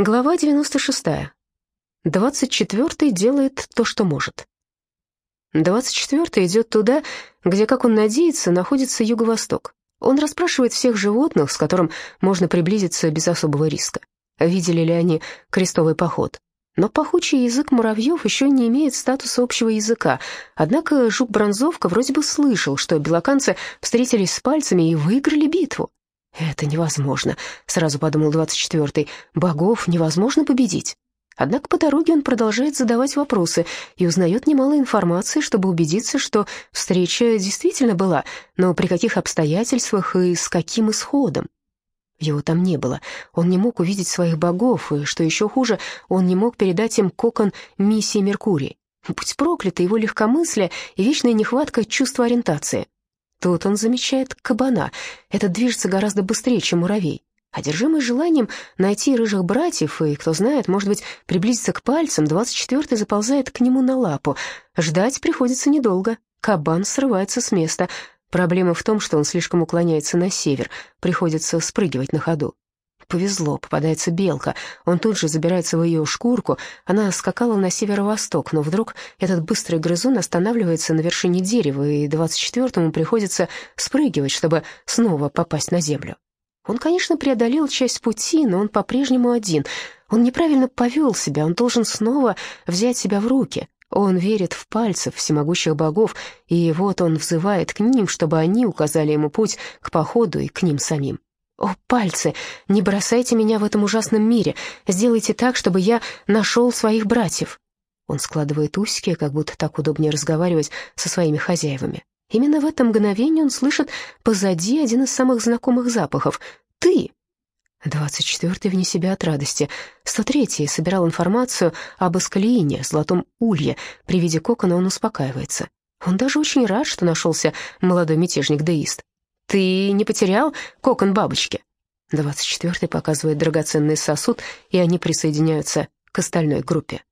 Глава 96. 24 делает то, что может. 24 идет туда, где, как он надеется, находится юго-восток. Он расспрашивает всех животных, с которым можно приблизиться без особого риска. Видели ли они крестовый поход? Но пахучий язык муравьев еще не имеет статуса общего языка. Однако жук-бронзовка вроде бы слышал, что белоканцы встретились с пальцами и выиграли битву. «Это невозможно», — сразу подумал двадцать четвертый. «Богов невозможно победить». Однако по дороге он продолжает задавать вопросы и узнает немало информации, чтобы убедиться, что встреча действительно была, но при каких обстоятельствах и с каким исходом. Его там не было. Он не мог увидеть своих богов, и, что еще хуже, он не мог передать им кокон миссии Меркурий. Будь проклято его легкомыслие и вечная нехватка чувства ориентации. Тут он замечает кабана. Этот движется гораздо быстрее, чем муравей. Одержимый желанием найти рыжих братьев и, кто знает, может быть, приблизиться к пальцам, двадцать четвертый заползает к нему на лапу. Ждать приходится недолго. Кабан срывается с места. Проблема в том, что он слишком уклоняется на север. Приходится спрыгивать на ходу. Повезло, попадается белка. Он тут же забирается в ее шкурку. Она скакала на северо-восток, но вдруг этот быстрый грызун останавливается на вершине дерева, и двадцать четвертому приходится спрыгивать, чтобы снова попасть на землю. Он, конечно, преодолел часть пути, но он по-прежнему один. Он неправильно повел себя, он должен снова взять себя в руки. Он верит в пальцев всемогущих богов, и вот он взывает к ним, чтобы они указали ему путь к походу и к ним самим. «О, пальцы, не бросайте меня в этом ужасном мире, сделайте так, чтобы я нашел своих братьев». Он складывает усики, как будто так удобнее разговаривать со своими хозяевами. Именно в это мгновение он слышит позади один из самых знакомых запахов — «ты». Двадцать четвертый вне себя от радости. Сто третий собирал информацию об Эскалиине, золотом улье. При виде кокона он успокаивается. Он даже очень рад, что нашелся молодой мятежник-деист. «Ты не потерял кокон бабочки?» Двадцать четвертый показывает драгоценный сосуд, и они присоединяются к остальной группе.